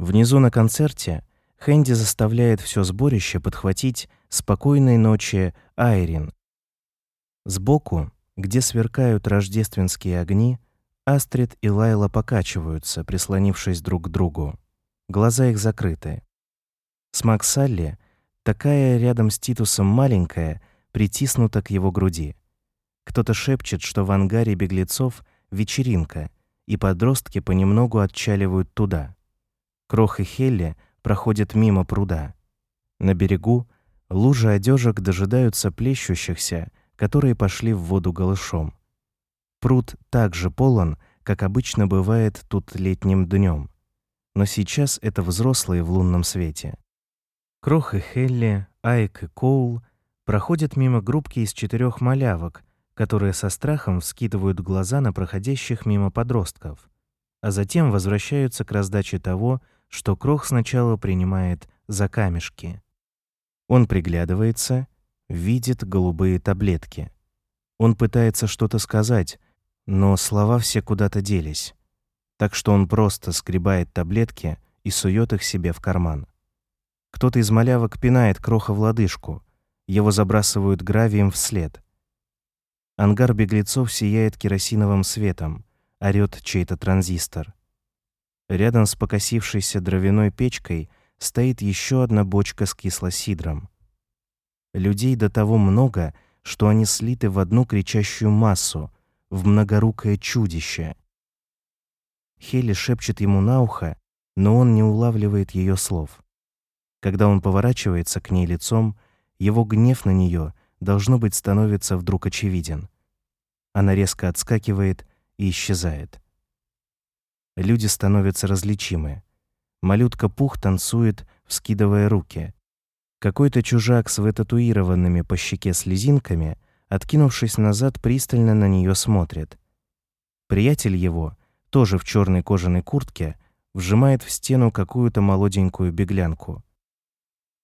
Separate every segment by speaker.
Speaker 1: Внизу на концерте Хэнди заставляет все сборище подхватить «Спокойной ночи, Айрин». Сбоку, где сверкают рождественские огни, Астрид и Лайла покачиваются, прислонившись друг к другу. Глаза их закрыты. Смак Салли, такая рядом с Титусом маленькая, притиснута к его груди. Кто-то шепчет, что в ангаре беглецов вечеринка, и подростки понемногу отчаливают туда. Крох и Хелли проходят мимо пруда. На берегу лужи одежек дожидаются плещущихся, которые пошли в воду голышом. Пруд так же полон, как обычно бывает тут летним днем. Но сейчас это взрослые в лунном свете. Крох и Хелли, Айк и Коул проходят мимо группки из четырех малявок, которые со страхом вскидывают глаза на проходящих мимо подростков, а затем возвращаются к раздаче того, что Крох сначала принимает за камешки. Он приглядывается, видит голубые таблетки. Он пытается что-то сказать, но слова все куда-то делись. Так что он просто скребает таблетки и сует их себе в карман. Кто-то из малявок пинает Кроха в лодыжку. Его забрасывают гравием вслед. Ангар беглецов сияет керосиновым светом, орёт чей-то транзистор. Рядом с покосившейся дровяной печкой стоит еще одна бочка с кислосидром. Людей до того много, что они слиты в одну кричащую массу, в многорукое чудище. Хелли шепчет ему на ухо, но он не улавливает ее слов. Когда он поворачивается к ней лицом, его гнев на нее должно быть становится вдруг очевиден. Она резко отскакивает и исчезает. Люди становятся различимы. Малютка Пух танцует, вскидывая руки. Какой-то чужак с вытатуированными по щеке слезинками, откинувшись назад, пристально на нее смотрит. Приятель его, тоже в черной кожаной куртке, вжимает в стену какую-то молоденькую беглянку.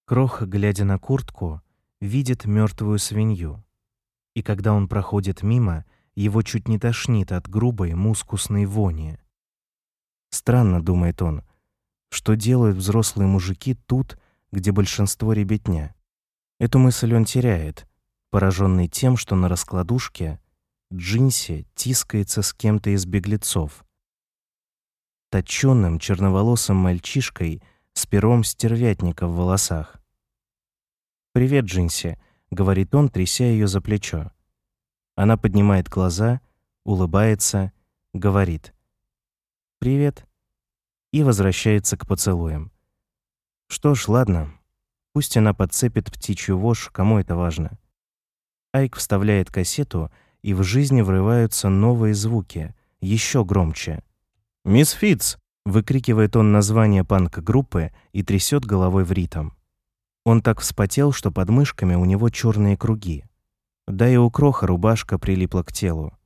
Speaker 1: Крох, глядя на куртку, видит мертвую свинью. И когда он проходит мимо, его чуть не тошнит от грубой мускусной вони. Странно, думает он, что делают взрослые мужики тут, где большинство ребятня. Эту мысль он теряет, пораженный тем, что на раскладушке Джинси тискается с кем-то из беглецов. Точёным черноволосым мальчишкой с пером стервятника в волосах. «Привет, Джинси», — говорит он, тряся ее за плечо. Она поднимает глаза, улыбается, говорит «Привет» и возвращается к поцелуям. Что ж, ладно, пусть она подцепит птичью вошь, кому это важно. Айк вставляет кассету, и в жизни врываются новые звуки, еще громче. «Мисс Фитц!» — выкрикивает он название панк-группы и трясет головой в ритм. Он так вспотел, что под мышками у него черные круги. Да и у Кроха рубашка прилипла к телу.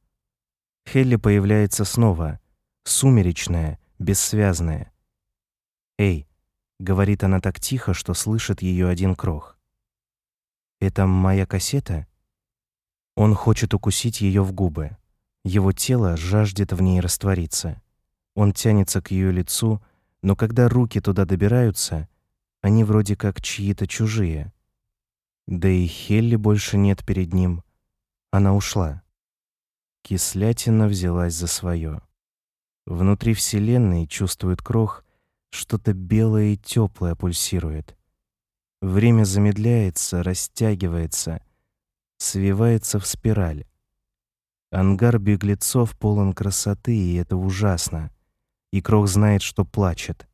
Speaker 1: Хелли появляется снова, сумеречная, бессвязная. «Эй!» — говорит она так тихо, что слышит ее один Крох. «Это моя кассета?» Он хочет укусить ее в губы. Его тело жаждет в ней раствориться. Он тянется к ее лицу, но когда руки туда добираются, они вроде как чьи-то чужие. Да и Хелли больше нет перед ним. Она ушла. Кислятина взялась за свое. Внутри Вселенной чувствует крох, что-то белое и теплое пульсирует. Время замедляется, растягивается, свивается в спираль. Ангар беглецов полон красоты, и это ужасно. И Крох знает, что плачет.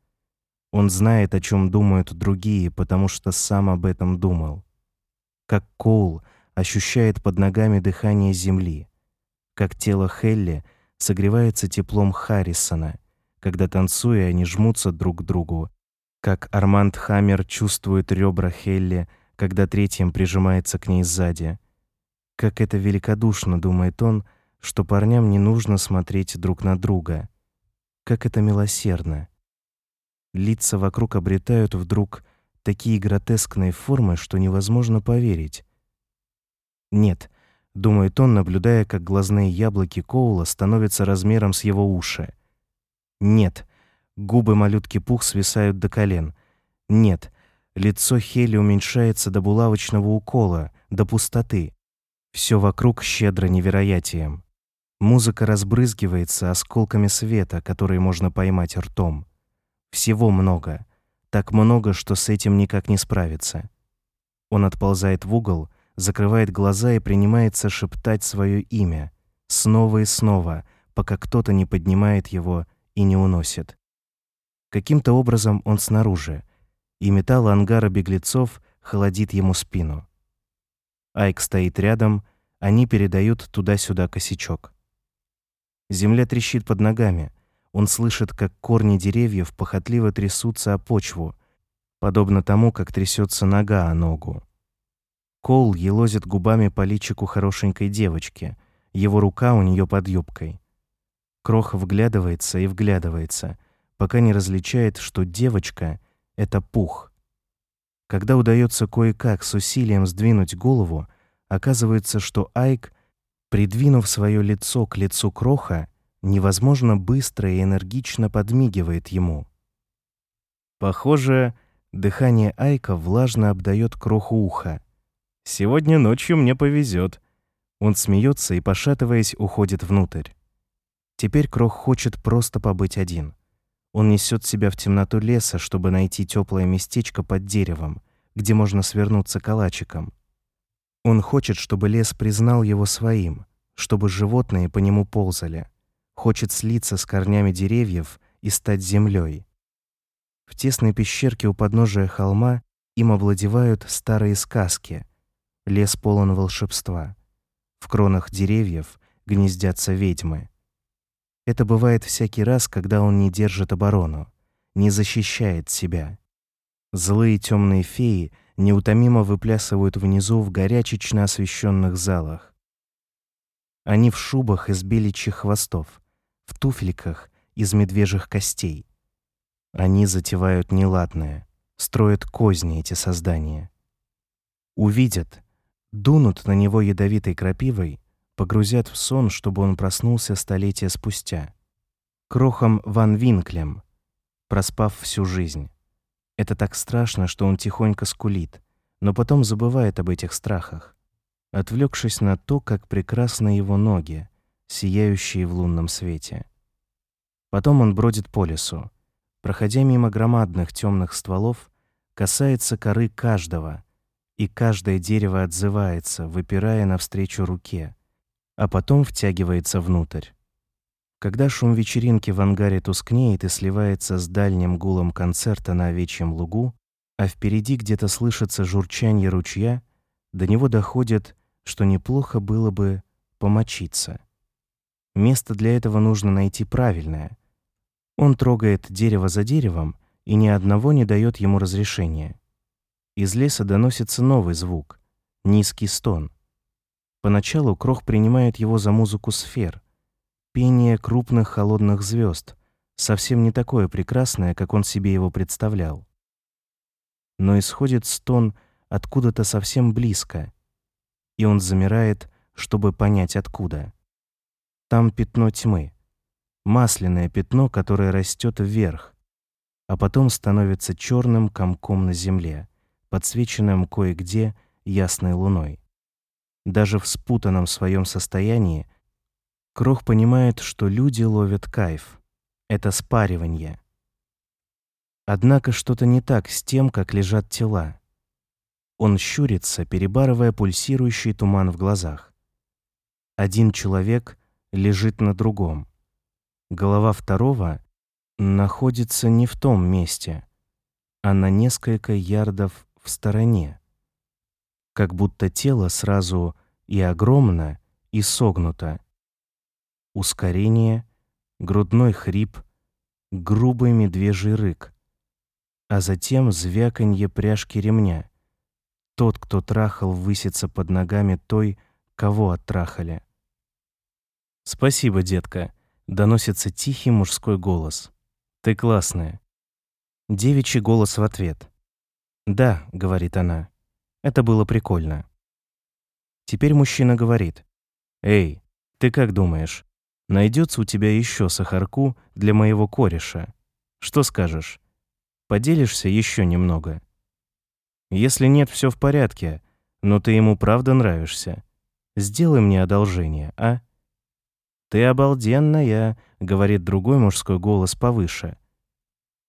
Speaker 1: Он знает, о чем думают другие, потому что сам об этом думал как Коул ощущает под ногами дыхание земли, как тело Хелли согревается теплом Харрисона, когда танцуя они жмутся друг к другу, как Арманд Хаммер чувствует ребра Хелли, когда третьим прижимается к ней сзади. Как это великодушно, думает он, что парням не нужно смотреть друг на друга. Как это милосердно. Лица вокруг обретают вдруг такие гротескные формы, что невозможно поверить. Нет, думает он, наблюдая, как глазные яблоки Коула становятся размером с его уши. Нет, Губы малютки Пух свисают до колен. Нет, лицо Хели уменьшается до булавочного укола, до пустоты. Все вокруг щедро невероятием. Музыка разбрызгивается осколками света, которые можно поймать ртом. Всего много. Так много, что с этим никак не справиться. Он отползает в угол, закрывает глаза и принимается шептать свое имя. Снова и снова, пока кто-то не поднимает его и не уносит. Каким-то образом он снаружи, и металл ангара беглецов холодит ему спину. Айк стоит рядом, они передают туда-сюда косячок. Земля трещит под ногами. Он слышит, как корни деревьев похотливо трясутся о почву, подобно тому, как трясется нога о ногу. Кол елозит губами по личику хорошенькой девочки. Его рука у нее под юбкой. Крох вглядывается и вглядывается, пока не различает, что девочка — это пух. Когда удается кое-как с усилием сдвинуть голову, оказывается, что Айк Придвинув свое лицо к лицу Кроха, невозможно быстро и энергично подмигивает ему. Похоже, дыхание Айка влажно обдает Кроху уха. «Сегодня ночью мне повезет. Он смеется и, пошатываясь, уходит внутрь. Теперь Крох хочет просто побыть один. Он несет себя в темноту леса, чтобы найти теплое местечко под деревом, где можно свернуться калачиком. Он хочет, чтобы лес признал его своим, чтобы животные по нему ползали. Хочет слиться с корнями деревьев и стать землей. В тесной пещерке у подножия холма им овладевают старые сказки. Лес полон волшебства. В кронах деревьев гнездятся ведьмы. Это бывает всякий раз, когда он не держит оборону, не защищает себя. Злые темные феи — неутомимо выплясывают внизу в горячечно освещенных залах. Они в шубах из беличьих хвостов, в туфельках из медвежьих костей. Они затевают неладное, строят козни эти создания. Увидят, дунут на него ядовитой крапивой, погрузят в сон, чтобы он проснулся столетия спустя. Крохом Ван Винклем, проспав всю жизнь. Это так страшно, что он тихонько скулит, но потом забывает об этих страхах, отвлекшись на то, как прекрасны его ноги, сияющие в лунном свете. Потом он бродит по лесу, проходя мимо громадных темных стволов, касается коры каждого, и каждое дерево отзывается, выпирая навстречу руке, а потом втягивается внутрь. Когда шум вечеринки в ангаре тускнеет и сливается с дальним гулом концерта на овечьем лугу, а впереди где-то слышится журчанье ручья, до него доходит, что неплохо было бы помочиться. Место для этого нужно найти правильное. Он трогает дерево за деревом и ни одного не дает ему разрешения. Из леса доносится новый звук — низкий стон. Поначалу Крох принимает его за музыку сфер — пение крупных холодных звезд, совсем не такое прекрасное, как он себе его представлял. Но исходит стон откуда-то совсем близко, и он замирает, чтобы понять откуда. Там пятно тьмы, масляное пятно, которое растет вверх, а потом становится черным комком на земле, подсвеченным кое-где ясной луной. Даже в спутанном своем состоянии Крох понимает, что люди ловят кайф. Это спаривание. Однако что-то не так с тем, как лежат тела. Он щурится, перебарывая пульсирующий туман в глазах. Один человек лежит на другом. Голова второго находится не в том месте, а на несколько ярдов в стороне. Как будто тело сразу и огромно, и согнуто, ускорение, грудной хрип, грубый медвежий рык, а затем звяканье пряжки ремня. Тот, кто трахал, высится под ногами той, кого оттрахали. «Спасибо, детка», — доносится тихий мужской голос. «Ты классная». Девичий голос в ответ. «Да», — говорит она, — «это было прикольно». Теперь мужчина говорит. «Эй, ты как думаешь, найдется у тебя еще сахарку для моего кореша. Что скажешь? Поделишься еще немного? Если нет, все в порядке, но ты ему правда нравишься. Сделай мне одолжение, а? Ты обалденная, говорит другой мужской голос повыше.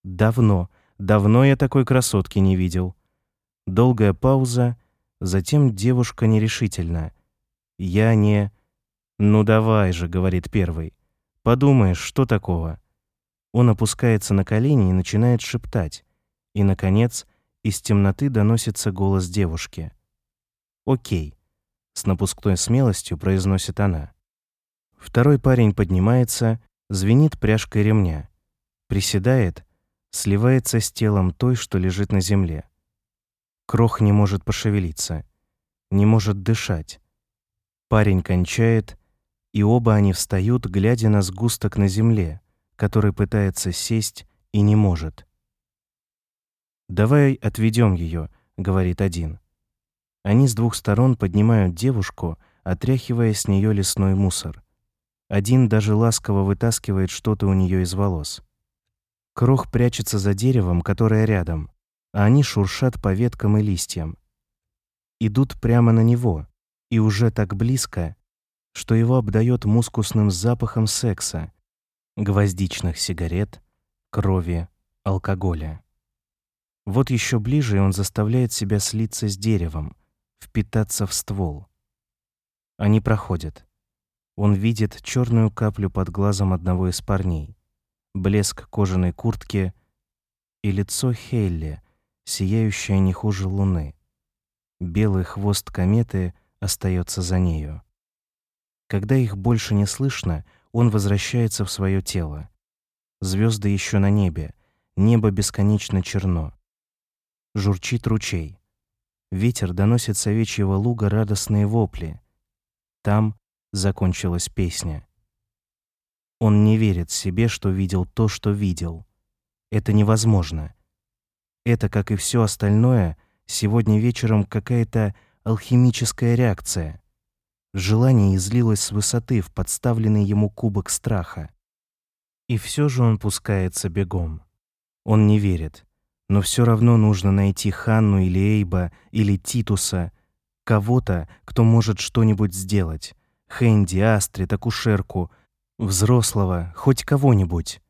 Speaker 1: Давно, давно я такой красотки не видел. Долгая пауза, затем девушка нерешительно. Я не... Ну давай же, говорит первый. Подумаешь, что такого? Он опускается на колени и начинает шептать. И, наконец, из темноты доносится голос девушки. «Окей», — с напускной смелостью произносит она. Второй парень поднимается, звенит пряжкой ремня, приседает, сливается с телом той, что лежит на земле. Крох не может пошевелиться, не может дышать. Парень кончает, и оба они встают, глядя на сгусток на земле, который пытается сесть и не может. «Давай отведем ее», — говорит один. Они с двух сторон поднимают девушку, отряхивая с нее лесной мусор. Один даже ласково вытаскивает что-то у нее из волос. Крох прячется за деревом, которое рядом, а они шуршат по веткам и листьям. Идут прямо на него, и уже так близко, что его обдает мускусным запахом секса, гвоздичных сигарет, крови, алкоголя. Вот еще ближе он заставляет себя слиться с деревом, впитаться в ствол. Они проходят. Он видит черную каплю под глазом одного из парней, блеск кожаной куртки и лицо Хелли, сияющее не хуже луны. Белый хвост кометы остается за нею. Когда их больше не слышно, он возвращается в свое тело. Звезды еще на небе, небо бесконечно черно. Журчит ручей. Ветер доносит с овечьего луга радостные вопли. Там закончилась песня. Он не верит себе, что видел то, что видел. Это невозможно. Это, как и все остальное, сегодня вечером какая-то алхимическая реакция. Желание излилось с высоты в подставленный ему кубок страха. И все же он пускается бегом. Он не верит. Но все равно нужно найти Ханну или Эйба или Титуса, кого-то, кто может что-нибудь сделать. Хэнди, Астрид, акушерку, взрослого, хоть кого-нибудь.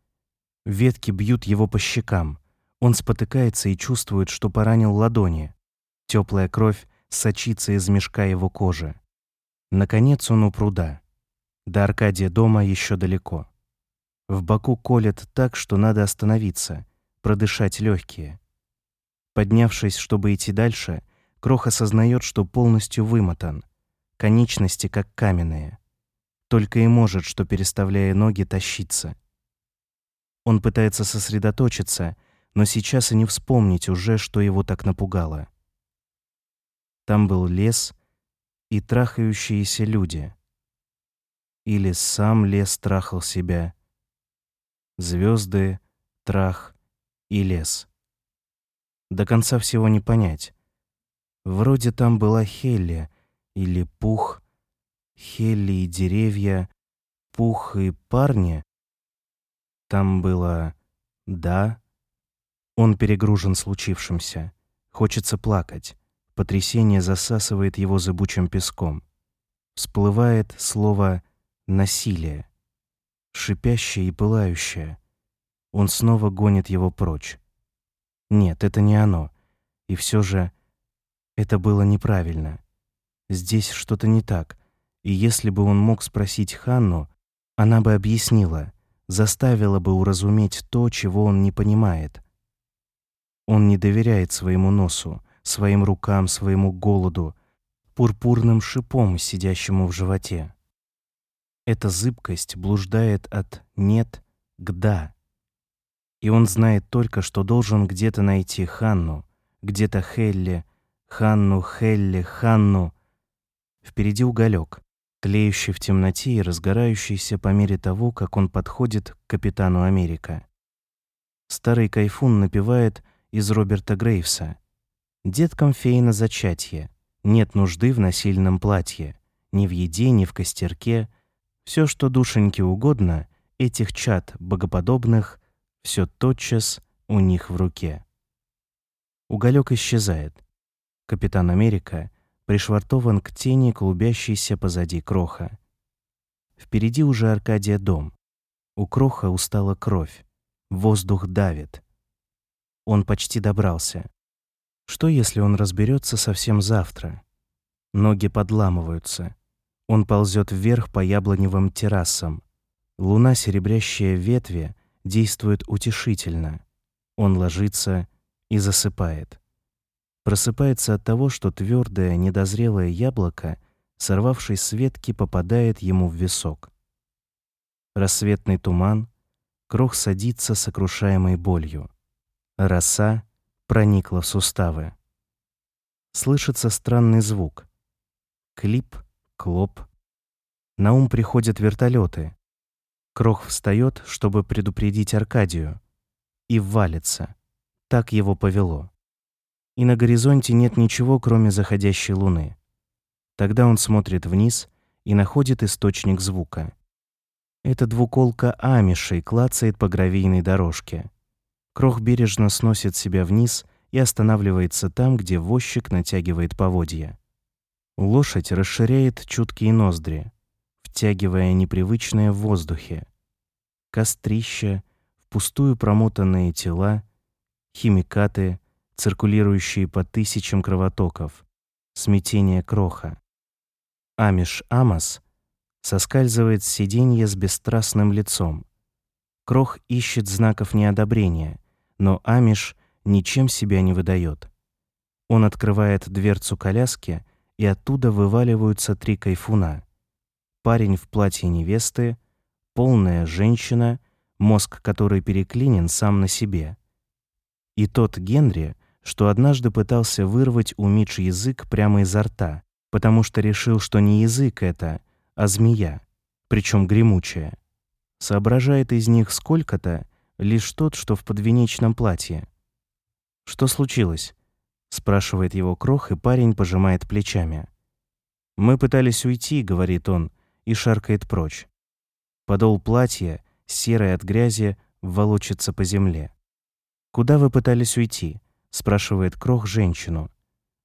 Speaker 1: Ветки бьют его по щекам. Он спотыкается и чувствует, что поранил ладони. Теплая кровь сочится из мешка его кожи. Наконец он у пруда. До Аркадия дома еще далеко. В боку колет так, что надо остановиться, продышать легкие. Поднявшись, чтобы идти дальше, Крох осознает, что полностью вымотан. Конечности как каменные. Только и может, что переставляя ноги, тащиться. Он пытается сосредоточиться, но сейчас и не вспомнить уже, что его так напугало. Там был лес и трахающиеся люди. Или сам лес трахал себя. Звезды, трах и лес. До конца всего не понять. Вроде там была Хелли или Пух, Хелли и деревья, Пух и парни. Там было «да». Он перегружен случившимся. Хочется плакать. Потрясение засасывает его зыбучим песком. Всплывает слово «насилие», шипящее и пылающее. Он снова гонит его прочь. Нет, это не оно. И все же это было неправильно. Здесь что-то не так. И если бы он мог спросить Ханну, она бы объяснила, заставила бы уразуметь то, чего он не понимает. Он не доверяет своему носу, своим рукам, своему голоду, пурпурным шипом, сидящему в животе. Эта зыбкость блуждает от «нет» к «да». И он знает только, что должен где-то найти Ханну, где-то Хелли, Ханну, Хелли, Ханну. Впереди уголек, тлеющий в темноте и разгорающийся по мере того, как он подходит к капитану Америка. Старый кайфун напевает из Роберта Грейвса — Деткам фейна зачатье. Нет нужды в насильном платье, ни в еде, ни в костерке. Все, что душеньке угодно, этих чад богоподобных, все тотчас у них в руке. Уголек исчезает. Капитан Америка пришвартован к тени, клубящейся позади Кроха. Впереди уже Аркадия дом. У Кроха устала кровь. Воздух давит. Он почти добрался. Что, если он разберется совсем завтра? Ноги подламываются. Он ползет вверх по яблоневым террасам. Луна, серебрящая ветви, действует утешительно. Он ложится и засыпает. Просыпается от того, что твердое, недозрелое яблоко, сорвавшись с ветки, попадает ему в висок. Рассветный туман, крох садится сокрушаемой болью. Роса проникла в суставы. Слышится странный звук. Клип, клоп. На ум приходят вертолеты. Крох встает, чтобы предупредить Аркадию, и валится. Так его повело. И на горизонте нет ничего, кроме заходящей луны. Тогда он смотрит вниз и находит источник звука. Это двуколка амишей клацает по гравийной дорожке. Крох бережно сносит себя вниз и останавливается там, где возчик натягивает поводья. Лошадь расширяет чуткие ноздри, втягивая непривычное в воздухе. Кострища, впустую промотанные тела, химикаты, циркулирующие по тысячам кровотоков, смятение кроха. Амиш Амос соскальзывает с сиденья с бесстрастным лицом. Крох ищет знаков неодобрения, но Амиш ничем себя не выдает. Он открывает дверцу коляски, и оттуда вываливаются три кайфуна. Парень в платье невесты, полная женщина, мозг которой переклинен сам на себе. И тот Генри, что однажды пытался вырвать у Мидж язык прямо изо рта, потому что решил, что не язык это, а змея, причем гремучая. Соображает из них сколько-то лишь тот, что в подвенечном платье. «Что случилось?» — спрашивает его Крох, и парень пожимает плечами. «Мы пытались уйти», — говорит он, и шаркает прочь. Подол платья, серый от грязи, волочится по земле. «Куда вы пытались уйти?» — спрашивает Крох женщину.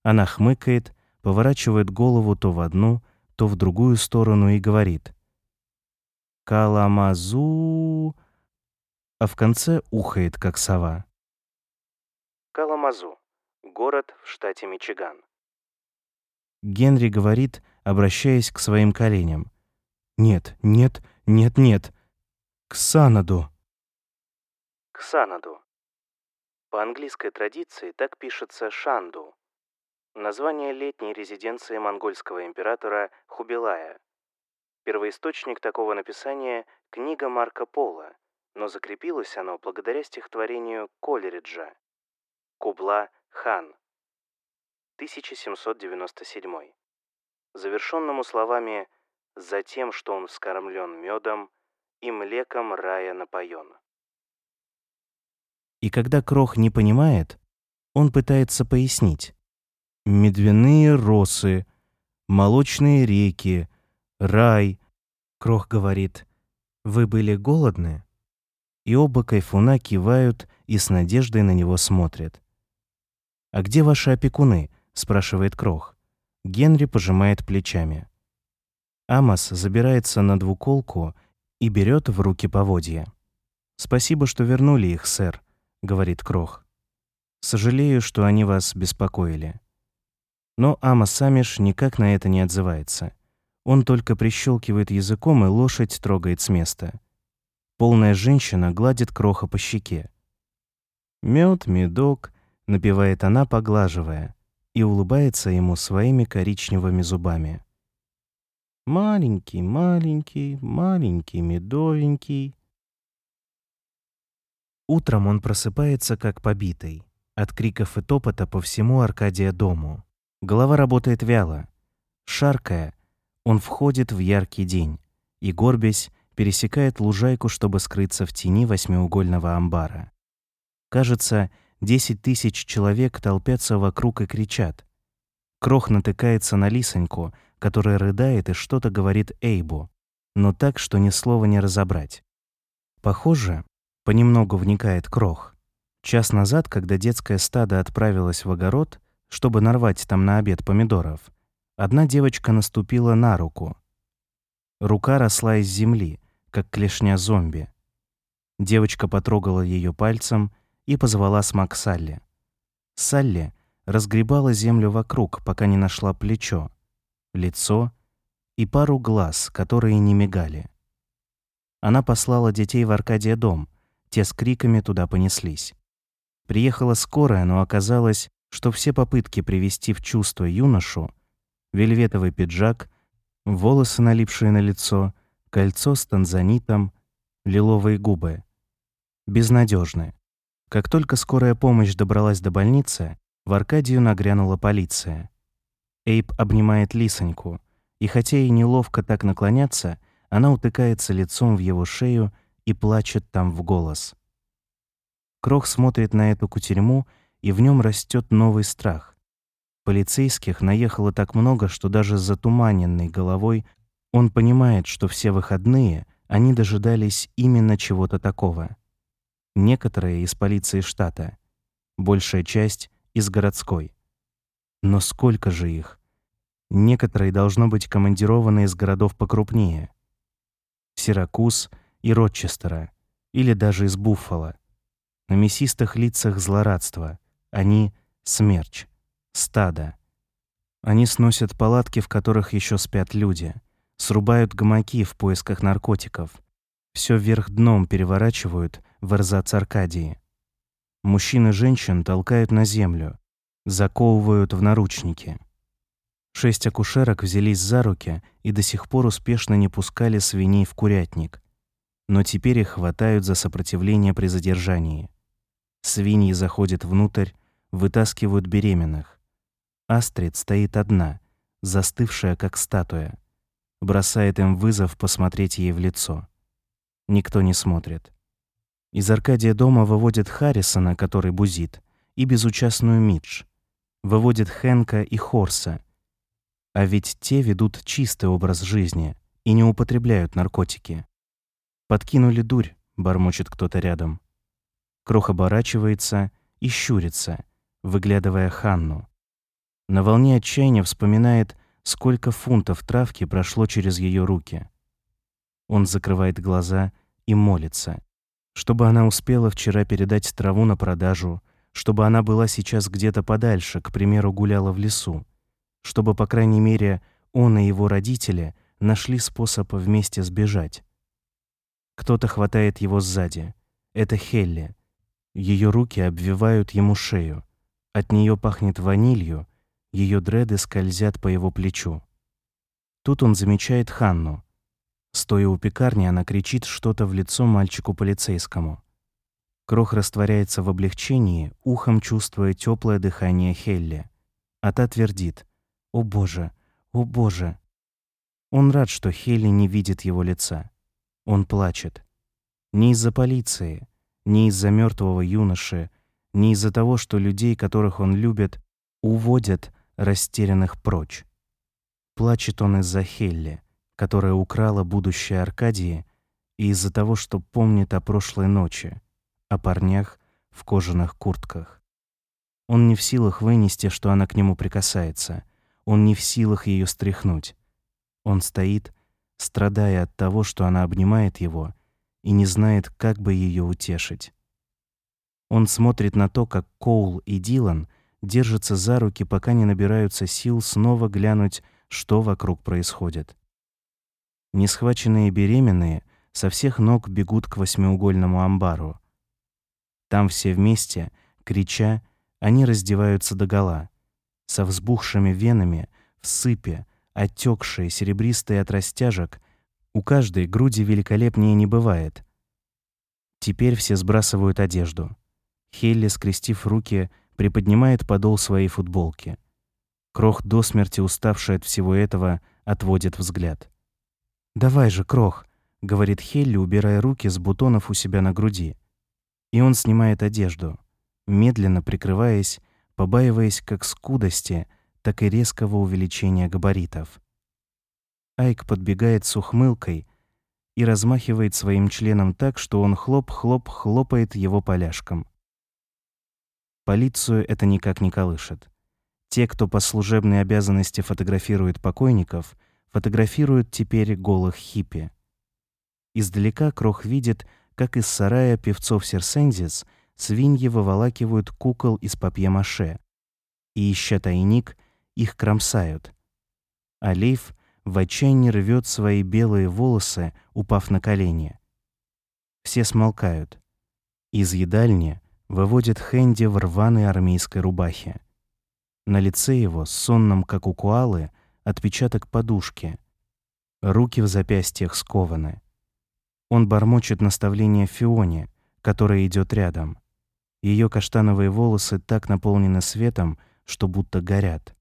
Speaker 1: Она хмыкает, поворачивает голову то в одну, то в другую сторону и говорит. «Каламазу...» а в конце ухает, как сова. Каламазу. Город в штате Мичиган. Генри говорит, обращаясь к своим коленям. «Нет, нет, нет, нет. К Санаду». К Санаду. По английской традиции так пишется Шанду. Название летней резиденции монгольского императора Хубилая. Первоисточник такого написания – книга Марко Поло, но закрепилось оно благодаря стихотворению Колериджа «Кубла хан» 1797, завершенному словами «За тем, что он вскормлен медом и млеком рая напоен». И когда Крох не понимает, он пытается пояснить. «Медвяные росы, молочные реки, рай», Крох говорит, «Вы были голодны?» и оба кайфуна кивают и с надеждой на него смотрят. «А где ваши опекуны?» — спрашивает Крох. Генри пожимает плечами. Амос забирается на двуколку и берет в руки поводья. «Спасибо, что вернули их, сэр», — говорит Крох. «Сожалею, что они вас беспокоили». Но Амос Амиш никак на это не отзывается. Он только прищелкивает языком, и лошадь трогает с места. Полная женщина гладит кроха по щеке. Мед, медок, напевает она, поглаживая, и улыбается ему своими коричневыми зубами. Маленький, маленький, маленький, медовенький. Утром он просыпается как побитый, от криков и топота по всему Аркадия дому. Голова работает вяло. Шаркая, он входит в яркий день и, горбясь, пересекает лужайку, чтобы скрыться в тени восьмиугольного амбара. Кажется, десять тысяч человек толпятся вокруг и кричат. Крох натыкается на лисоньку, которая рыдает и что-то говорит Эйбу, но так, что ни слова не разобрать. Похоже, Понемногу вникает Крох. Час назад, когда детское стадо отправилось в огород, чтобы нарвать там на обед помидоров, одна девочка наступила на руку. Рука росла из земли, как клешня зомби. Девочка потрогала ее пальцем и позвала смак Салли. Салли разгребала землю вокруг, пока не нашла плечо, лицо и пару глаз, которые не мигали. Она послала детей в Аркадия дом, те с криками туда понеслись. Приехала скорая, но оказалось, что все попытки привести в чувство юношу, вельветовый пиджак, волосы, налипшие на лицо, кольцо с танзанитом, лиловые губы, безнадежны. Как только скорая помощь добралась до больницы, в Аркадию нагрянула полиция. Эйп обнимает Лисоньку, и хотя ей неловко так наклоняться, она утыкается лицом в его шею и плачет там в голос. Крох смотрит на эту кутерьму, и в нем растет новый страх. Полицейских наехало так много, что даже с затуманенной головой он понимает, что все выходные они дожидались именно чего-то такого. Некоторые из полиции штата, большая часть из городской. Но сколько же их? Некоторые должно быть командированы из городов покрупнее. Сиракуз и Рочестера, или даже из Буффало. На мясистых лицах злорадство. Они — смерч, стадо. Они сносят палатки, в которых еще спят люди, срубают гамаки в поисках наркотиков, все вверх дном переворачивают в эрзац Аркадии. Мужчин и женщин толкают на землю, заковывают в наручники. Шесть акушерок взялись за руки и до сих пор успешно не пускали свиней в курятник. Но теперь их хватают за сопротивление при задержании. Свиньи заходят внутрь, вытаскивают беременных. Астрид стоит одна, застывшая как статуя. Бросает им вызов посмотреть ей в лицо. Никто не смотрит. Из Аркадия дома выводят Харрисона, который бузит, и безучастную Мидж. Выводят Хенка и Хорса — а ведь те ведут чистый образ жизни и не употребляют наркотики. «Подкинули дурь», — бормочет кто-то рядом. Крох оборачивается и щурится, выглядывая Ханну. На волне отчаяния вспоминает, сколько фунтов травки прошло через ее руки. Он закрывает глаза и молится, чтобы она успела вчера передать траву на продажу, чтобы она была сейчас где-то подальше, к примеру, гуляла в лесу, чтобы, по крайней мере, он и его родители нашли способ вместе сбежать. Кто-то хватает его сзади. Это Хелли. Ее руки обвивают ему шею. От нее пахнет ванилью, ее дреды скользят по его плечу. Тут он замечает Ханну. Стоя у пекарни, она кричит что-то в лицо мальчику полицейскому. Крох растворяется в облегчении, ухом чувствуя теплое дыхание Хелли. А та твердит: о боже, о боже. Он рад, что Хелли не видит его лица. Он плачет. Не из-за полиции, не из-за мертвого юноши, не из-за того, что людей, которых он любит, уводят растерянных прочь. Плачет он из-за Хелли, которая украла будущее Аркадии, и из-за того, что помнит о прошлой ночи, о парнях в кожаных куртках. Он не в силах вынести, что она к нему прикасается — он не в силах ее стряхнуть. Он стоит, страдая от того, что она обнимает его, и не знает, как бы ее утешить. Он смотрит на то, как Коул и Дилан держатся за руки, пока не набираются сил снова глянуть, что вокруг происходит. Несхваченные беременные со всех ног бегут к восьмиугольному амбару. Там все вместе, крича, они раздеваются догола со взбухшими венами, в сыпе, отекшие, серебристые от растяжек, у каждой груди великолепнее не бывает. Теперь все сбрасывают одежду. Хелли, скрестив руки, приподнимает подол своей футболки. Крох, до смерти уставший от всего этого, отводит взгляд. «Давай же, Крох!» — говорит Хелли, убирая руки с бутонов у себя на груди. И он снимает одежду, медленно прикрываясь побаиваясь как скудости, так и резкого увеличения габаритов. Айк подбегает с ухмылкой, и размахивает своим членом так, что он хлоп-хлоп хлопает его поляшком. Полицию это никак не колышет. Те, кто по служебной обязанности фотографирует покойников, фотографируют теперь голых хиппи. Издалека Крох видит, как из сарая певцов Серсензис свиньи выволакивают кукол из папье-маше. И, ища тайник, их кромсают. А Лейф в отчаянии рвет свои белые волосы, упав на колени. Все смолкают. Из едальни выводит Хэнди в рваной армейской рубахе. На лице его, сонном как у куалы, отпечаток подушки. Руки в запястьях скованы. Он бормочет наставление Фионе, которая идет рядом. Ее каштановые волосы так наполнены светом, что будто горят.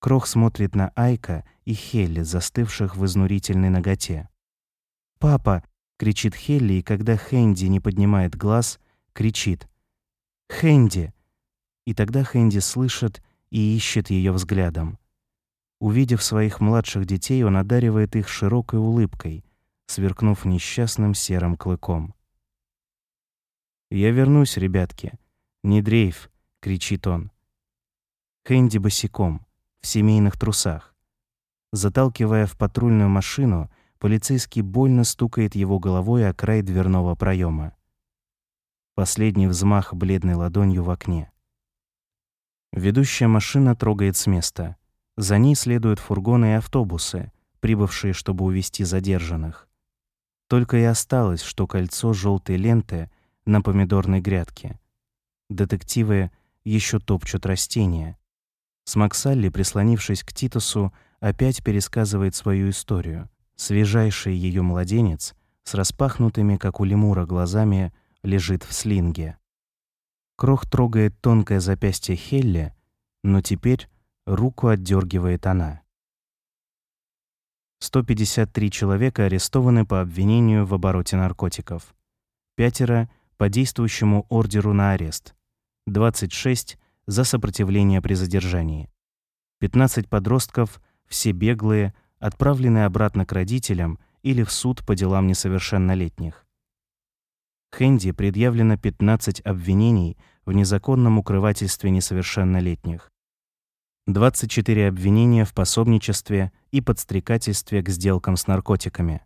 Speaker 1: Крох смотрит на Айка и Хелли, застывших в изнурительной ноготе. «Папа!» — кричит Хелли, и когда Хэнди не поднимает глаз, кричит. «Хэнди!» И тогда Хэнди слышит и ищет ее взглядом. Увидев своих младших детей, он одаривает их широкой улыбкой, сверкнув несчастным серым клыком. «Я вернусь, ребятки. Не дрейф!» — кричит он. Хэнди босиком, в семейных трусах. Заталкивая в патрульную машину, полицейский больно стукает его головой о край дверного проема. Последний взмах бледной ладонью в окне. Ведущая машина трогает с места. За ней следуют фургоны и автобусы, прибывшие, чтобы увезти задержанных. Только и осталось, что кольцо желтой ленты на помидорной грядке. Детективы еще топчут растения. Смаксалли, прислонившись к Титусу, опять пересказывает свою историю. Свежайший ее младенец с распахнутыми, как у лемура, глазами лежит в слинге. Крох трогает тонкое запястье Хелли, но теперь руку отдергивает она. 153 человека арестованы по обвинению в обороте наркотиков. Пятеро по действующему ордеру на арест. 26 за сопротивление при задержании. 15 подростков, все беглые, отправлены обратно к родителям или в суд по делам несовершеннолетних. Хэнди предъявлено 15 обвинений в незаконном укрывательстве несовершеннолетних. 24 обвинения в пособничестве и подстрекательстве к сделкам с наркотиками.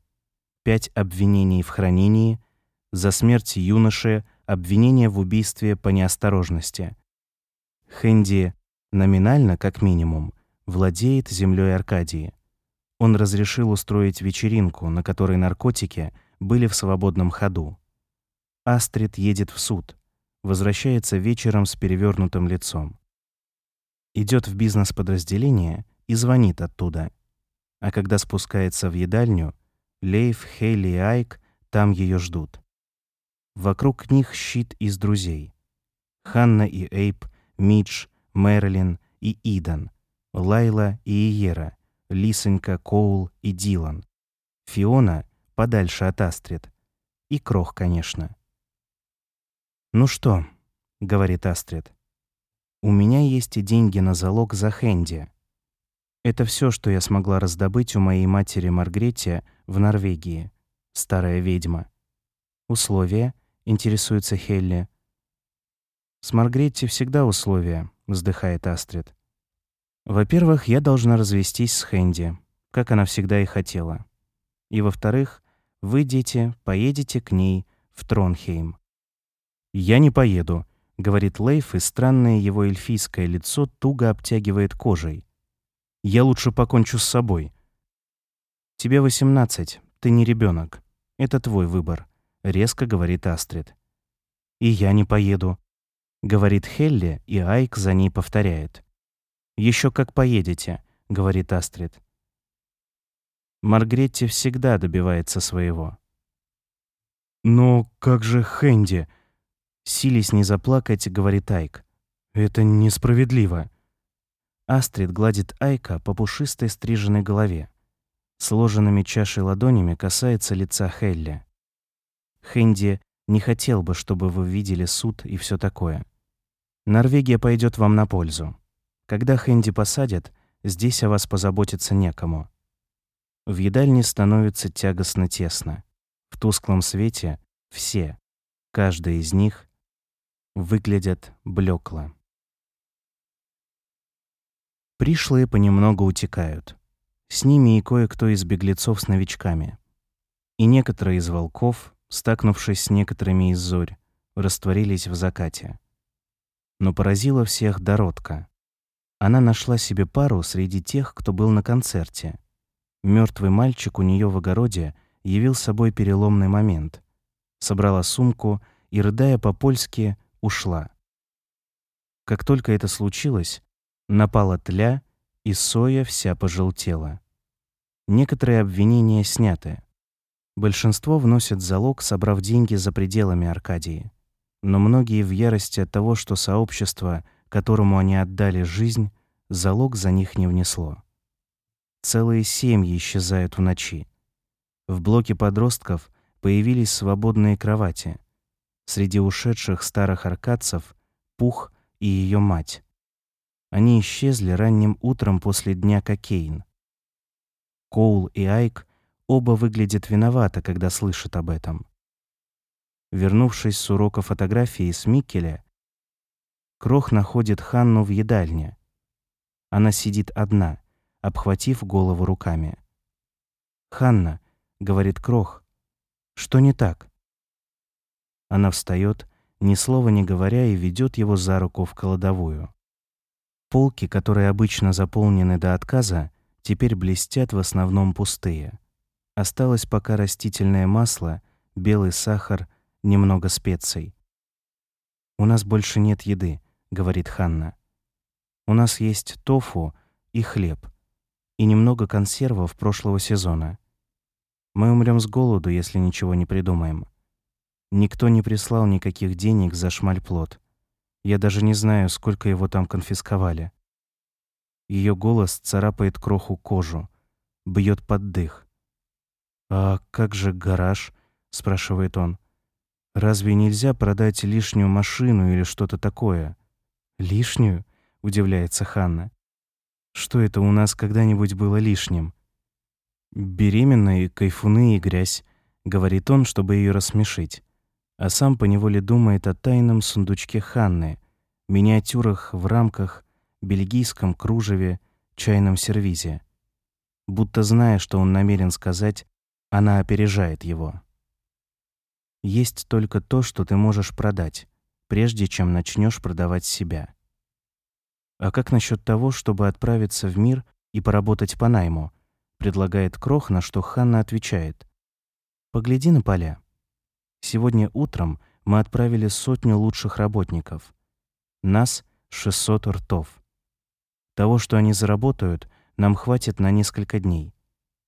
Speaker 1: 5 обвинений в хранении, за смерть юноши, обвинение в убийстве по неосторожности. Хэнди номинально, как минимум, владеет землей Аркадии. Он разрешил устроить вечеринку, на которой наркотики были в свободном ходу. Астрид едет в суд, возвращается вечером с перевернутым лицом. Идет в бизнес-подразделение и звонит оттуда. А когда спускается в едальню, Лейф, Хейли и Айк там ее ждут. Вокруг них щит из друзей. Ханна и Эйп, Мидж, Мэрилин и Идан, Лайла и Иера, Лисонька, Коул и Дилан. Фиона подальше от Астрид. И Крох, конечно. «Ну что?» — говорит Астрид. «У меня есть и деньги на залог за Хэнди. Это все, что я смогла раздобыть у моей матери Маргрете в Норвегии, старая ведьма. Условия?» — интересуется Хелли. «С Маргретти всегда условия», — вздыхает Астрид. «Во-первых, я должна развестись с Хэнди, как она всегда и хотела. И во-вторых, вы, дети, поедете к ней в Тронхейм. «Я не поеду», — говорит Лейф, и странное его эльфийское лицо туго обтягивает кожей. «Я лучше покончу с собой». «Тебе восемнадцать, ты не ребенок. Это твой выбор», — резко говорит Астрид. «И я не поеду», — говорит Хелли, и Айк за ней повторяет. Еще как поедете», — говорит Астрид. Маргретти всегда добивается своего. «Но как же Хэнди?» Сились не заплакать, говорит Айк. Это несправедливо. Астрид гладит Айка по пушистой стриженной голове. Сложенными чашей ладонями касается лица Хелли. Хэнди не хотел бы, чтобы вы видели суд и все такое. Норвегия пойдет вам на пользу. Когда Хэнди посадят, здесь о вас позаботиться некому. В едальне становится тягостно тесно. В тусклом свете все, каждый из них, выглядят блекло. Пришлые понемногу утекают. С ними и кое-кто из беглецов с новичками. И некоторые из волков, стакнувшись с некоторыми из зорь, растворились в закате. Но поразила всех Доротка. Она нашла себе пару среди тех, кто был на концерте. Мертвый мальчик у нее в огороде явил собой переломный момент. Собрала сумку и, рыдая по-польски, ушла. Как только это случилось, Напала тля, и соя вся пожелтела. Некоторые обвинения сняты. Большинство вносят залог, собрав деньги за пределами Аркадии. Но многие в ярости от того, что сообщество, которому они отдали жизнь, залог за них не внесло. Целые семьи исчезают в ночи. В блоке подростков появились свободные кровати. Среди ушедших старых аркадцев — Пух и ее мать. Они исчезли ранним утром после дня кокейн. Коул и Айк оба выглядят виноваты, когда слышат об этом. Вернувшись с урока фотографии с Миккеля, Крох находит Ханну в едальне. Она сидит одна, обхватив голову руками. «Ханна», — говорит Крох, — «что не так?» Она встает, ни слова не говоря, и ведет его за руку в кладовую. Полки, которые обычно заполнены до отказа, теперь блестят в основном пустые. Осталось пока растительное масло, белый сахар, немного специй. «У нас больше нет еды», — говорит Ханна. «У нас есть тофу и хлеб, и немного консервов прошлого сезона. Мы умрем с голоду, если ничего не придумаем. Никто не прислал никаких денег за шмальплод. Я даже не знаю, сколько его там конфисковали. Ее голос царапает кроху кожу, бьет под дых. «А как же гараж?» — спрашивает он. «Разве нельзя продать лишнюю машину или что-то такое?» «Лишнюю?» — удивляется Ханна. «Что это у нас когда-нибудь было лишним?» «Беременные, кайфуны и грязь», — говорит он, чтобы ее рассмешить а сам поневоле думает о тайном сундучке Ханны, миниатюрах в рамках, бельгийском кружеве, чайном сервизе. Будто зная, что он намерен сказать, она опережает его. Есть только то, что ты можешь продать, прежде чем начнешь продавать себя. А как насчет того, чтобы отправиться в мир и поработать по найму? предлагает Крох, на что Ханна отвечает: Погляди на поля. Сегодня утром мы отправили сотню лучших работников. Нас 600 ртов. Того, что они заработают, нам хватит на несколько дней,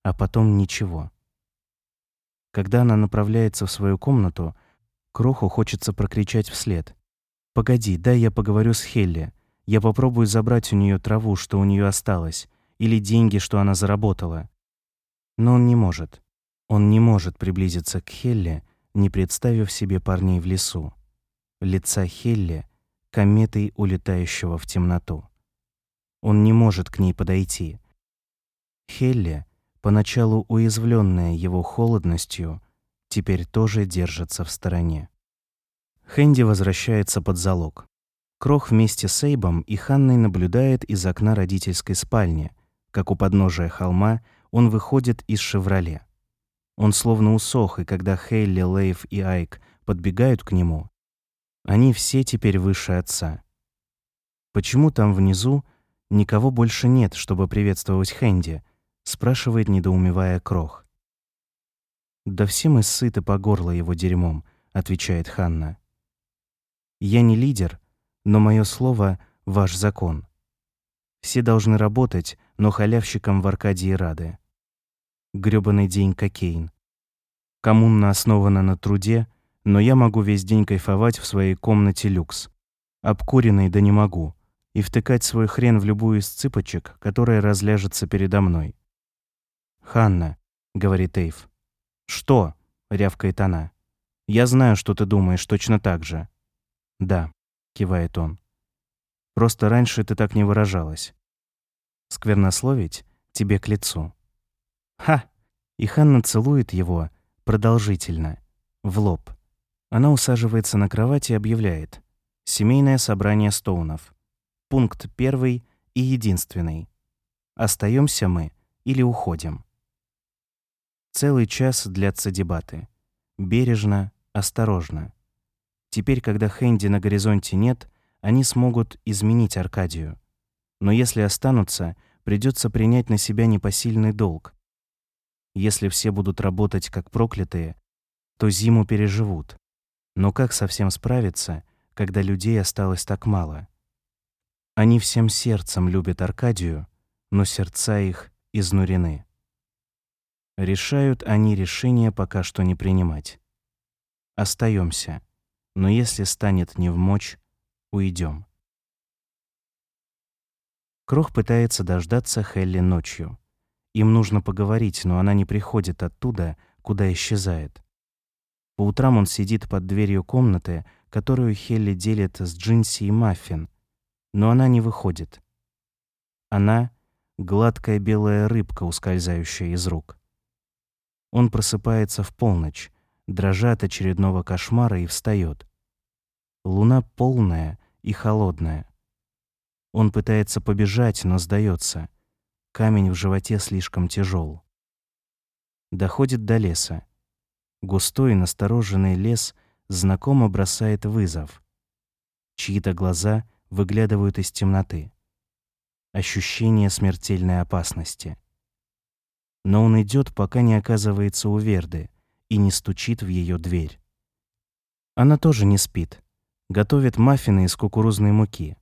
Speaker 1: а потом ничего. Когда она направляется в свою комнату, Кроху хочется прокричать вслед. «Погоди, дай я поговорю с Хелли. Я попробую забрать у нее траву, что у нее осталось, или деньги, что она заработала». Но он не может. Он не может приблизиться к Хелли, не представив себе парней в лесу, лица Хелли, кометой улетающего в темноту. Он не может к ней подойти. Хелли, поначалу уязвленная его холодностью, теперь тоже держится в стороне. Хэнди возвращается под залог. Крох вместе с Эйбом и Ханной наблюдает из окна родительской спальни, как у подножия холма он выходит из «Шевроле». Он словно усох, и когда Хейли, Лейв и Айк подбегают к нему, они все теперь выше отца. Почему там внизу никого больше нет, чтобы приветствовать Хэнди? Спрашивает недоумевая Крох. Да все мы сыты по горло его дерьмом, отвечает Ханна. Я не лидер, но мое слово ваш закон. Все должны работать, но халявщикам в Аркадии рады грёбаный день кокейн. Коммуна основана на труде, но я могу весь день кайфовать в своей комнате люкс. Обкуренный да не могу. И втыкать свой хрен в любую из цыпочек, которая разляжется передо мной. «Ханна», — говорит Эйв. «Что?» — рявкает она. «Я знаю, что ты думаешь точно так же». «Да», — кивает он. «Просто раньше ты так не выражалась. Сквернословить тебе к лицу». Ха! И Ханна целует его продолжительно, в лоб. Она усаживается на кровать и объявляет. Семейное собрание Стоунов. Пункт первый и единственный. Остаемся мы или уходим. Целый час длятся дебаты. Бережно, осторожно. Теперь, когда Хэнди на горизонте нет, они смогут изменить Аркадию. Но если останутся, придется принять на себя непосильный долг. Если все будут работать как проклятые, то зиму переживут. Но как совсем справиться, когда людей осталось так мало? Они всем сердцем любят Аркадию, но сердца их изнурены. Решают они решение пока что не принимать. Остаемся, но если станет не в мочь, уйдем. Крох пытается дождаться Хелли ночью. Им нужно поговорить, но она не приходит оттуда, куда исчезает. По утрам он сидит под дверью комнаты, которую Хелли делит с Джинси и Маффин, но она не выходит. Она — гладкая белая рыбка, ускользающая из рук. Он просыпается в полночь, дрожа от очередного кошмара и встает. Луна полная и холодная. Он пытается побежать, но сдается. Камень в животе слишком тяжел. Доходит до леса. Густой настороженный лес знакомо бросает вызов. Чьи-то глаза выглядывают из темноты. Ощущение смертельной опасности. Но он идет, пока не оказывается у Верды и не стучит в ее дверь. Она тоже не спит. Готовит маффины из кукурузной муки.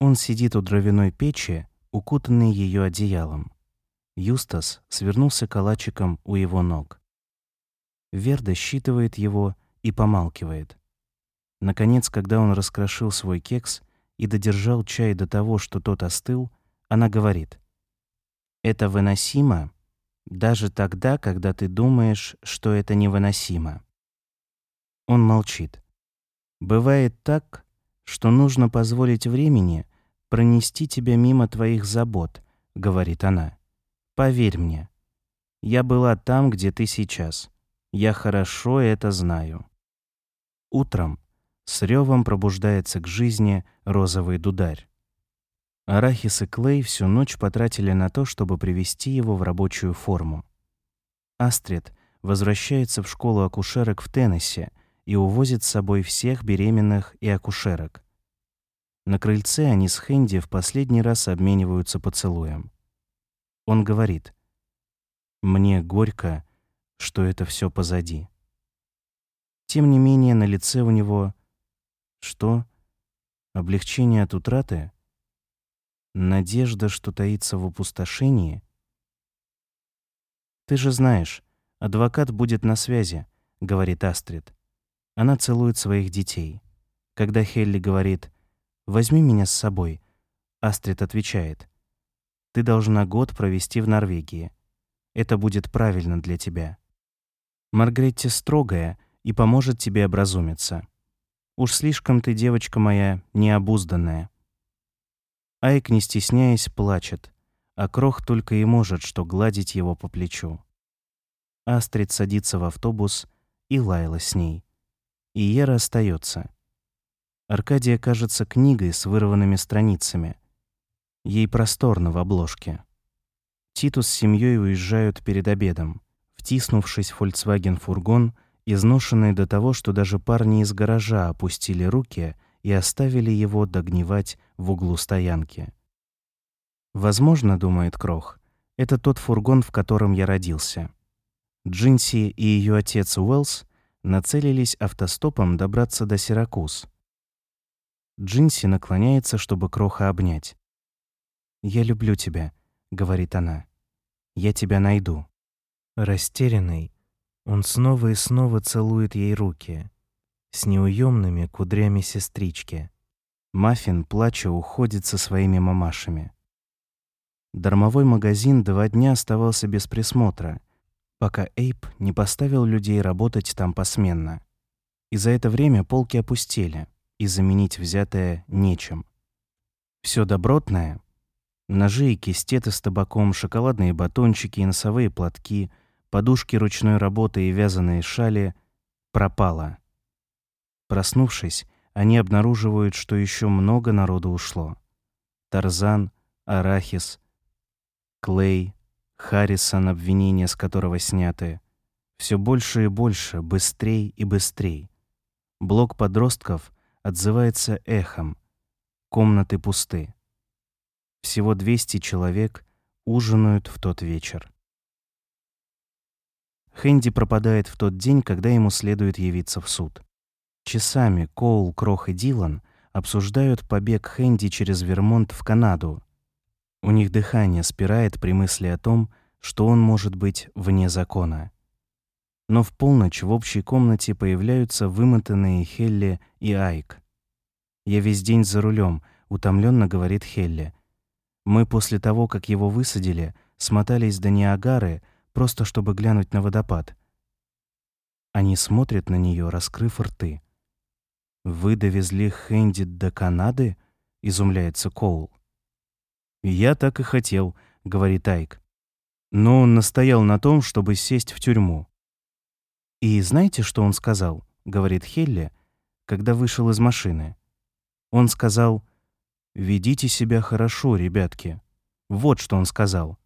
Speaker 1: Он сидит у дровяной печи, укутанный ее одеялом. Юстас свернулся калачиком у его ног. Верда считывает его и помалкивает. Наконец, когда он раскрошил свой кекс и додержал чай до того, что тот остыл, она говорит: "Это выносимо, даже тогда, когда ты думаешь, что это невыносимо". Он молчит. Бывает так, что нужно позволить времени пронести тебя мимо твоих забот, говорит она. Поверь мне. Я была там, где ты сейчас. Я хорошо это знаю. Утром с ревом пробуждается к жизни розовый дударь. Арахис и Клей всю ночь потратили на то, чтобы привести его в рабочую форму. Астрид возвращается в школу акушерок в Теннессе и увозит с собой всех беременных и акушерок. На крыльце они с Хэнди в последний раз обмениваются поцелуем. Он говорит: "Мне горько, что это все позади". Тем не менее, на лице у него что? Облегчение от утраты? Надежда, что таится в опустошении? Ты же знаешь, адвокат будет на связи, говорит Астрид. Она целует своих детей. Когда Хелли говорит: "Возьми меня с собой", Астрид отвечает: "Ты должна год провести в Норвегии. Это будет правильно для тебя". Маргаретти строгая и поможет тебе образумиться. Уж слишком ты, девочка моя, необузданная. Айк, не стесняясь, плачет, а Крох только и может, что гладить его по плечу. Астрид садится в автобус, и Лайла с ней. И Ера остается. Аркадия кажется книгой с вырванными страницами. Ей просторно в обложке. Титус с семьей уезжают перед обедом. Втиснувшись в Volkswagen-фургон, изношенный до того, что даже парни из гаража опустили руки и оставили его догнивать в углу стоянки. Возможно, думает Крох, это тот фургон, в котором я родился. Джинси и ее отец Уэллс нацелились автостопом добраться до Сиракуз. Джинси наклоняется, чтобы Кроха обнять. «Я люблю тебя», — говорит она. «Я тебя найду». Растерянный, он снова и снова целует ей руки с неуемными кудрями сестрички. Маффин, плача, уходит со своими мамашами. Дармовой магазин два дня оставался без присмотра, пока Эйп не поставил людей работать там посменно. И за это время полки опустели, и заменить взятое нечем. Все добротное Ножи и кистеты с табаком, шоколадные батончики и носовые платки, подушки ручной работы и вязаные шали пропало. Проснувшись, они обнаруживают, что еще много народу ушло. Тарзан, Арахис, Клей, Харрисон, обвинения с которого сняты. Все больше и больше, быстрей и быстрей. Блок подростков отзывается эхом. Комнаты пусты. Всего 200 человек ужинают в тот вечер. Хэнди пропадает в тот день, когда ему следует явиться в суд. Часами Коул, Крох и Дилан обсуждают побег Хэнди через Вермонт в Канаду. У них дыхание спирает при мысли о том, что он может быть вне закона. Но в полночь в общей комнате появляются вымотанные Хелли и Айк. «Я весь день за рулем», — утомленно говорит Хелли. Мы после того, как его высадили, смотались до Ниагары, просто чтобы глянуть на водопад. Они смотрят на нее, раскрыв рты. «Вы довезли Хэнди до Канады?» — изумляется Коул. «Я так и хотел», — говорит Айк. Но он настоял на том, чтобы сесть в тюрьму. «И знаете, что он сказал?» — говорит Хелли, когда вышел из машины. Он сказал, «Ведите себя хорошо, ребятки». Вот что он сказал.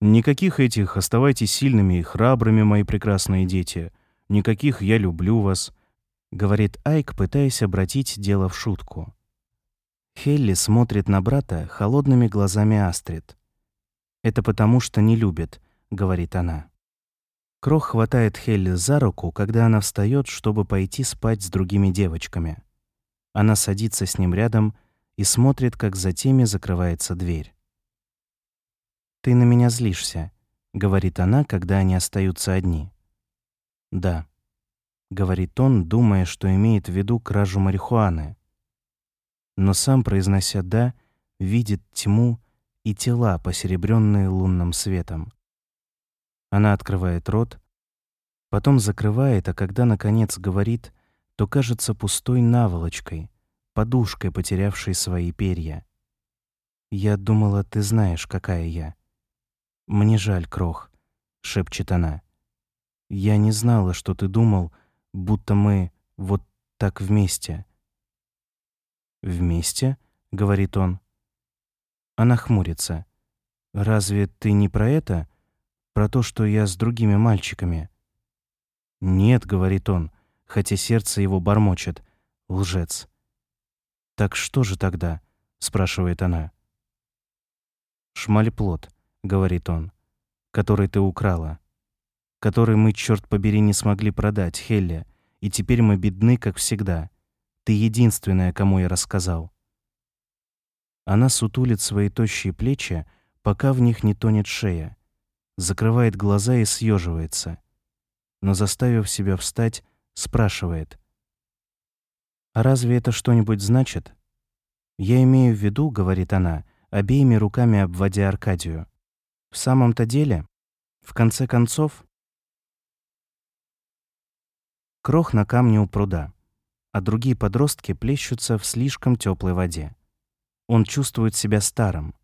Speaker 1: «Никаких этих «оставайтесь сильными и храбрыми, мои прекрасные дети», никаких «я люблю вас», — говорит Айк, пытаясь обратить дело в шутку. Хелли смотрит на брата холодными глазами Астрид. «Это потому, что не любит», — говорит она. Крох хватает Хелли за руку, когда она встает, чтобы пойти спать с другими девочками. Она садится с ним рядом и смотрит, как за теми закрывается дверь. «Ты на меня злишься», — говорит она, когда они остаются одни. «Да», — говорит он, думая, что имеет в виду кражу марихуаны. Но сам, произнося «да», видит тьму и тела, посеребренные лунным светом. Она открывает рот, потом закрывает, а когда, наконец, говорит, то кажется пустой наволочкой — подушкой, потерявшей свои перья. «Я думала, ты знаешь, какая я». «Мне жаль, Крох», — шепчет она. «Я не знала, что ты думал, будто мы вот так вместе». «Вместе?» — говорит он. Она хмурится. «Разве ты не про это? Про то, что я с другими мальчиками?» «Нет», — говорит он, хотя сердце его бормочет. «Лжец». «Так что же тогда?» — спрашивает она. «Шмалеплод», — говорит он, — «который ты украла, который мы, черт побери, не смогли продать, Хелли, и теперь мы бедны, как всегда. Ты единственная, кому я рассказал». Она сутулит свои тощие плечи, пока в них не тонет шея, закрывает глаза и съеживается, но, заставив себя встать, спрашивает — а разве это что-нибудь значит? Я имею в виду, говорит она, обеими руками обводя Аркадию. В самом-то деле, в конце концов, крох на камне у пруда, а другие подростки плещутся в слишком теплой воде. Он чувствует себя старым.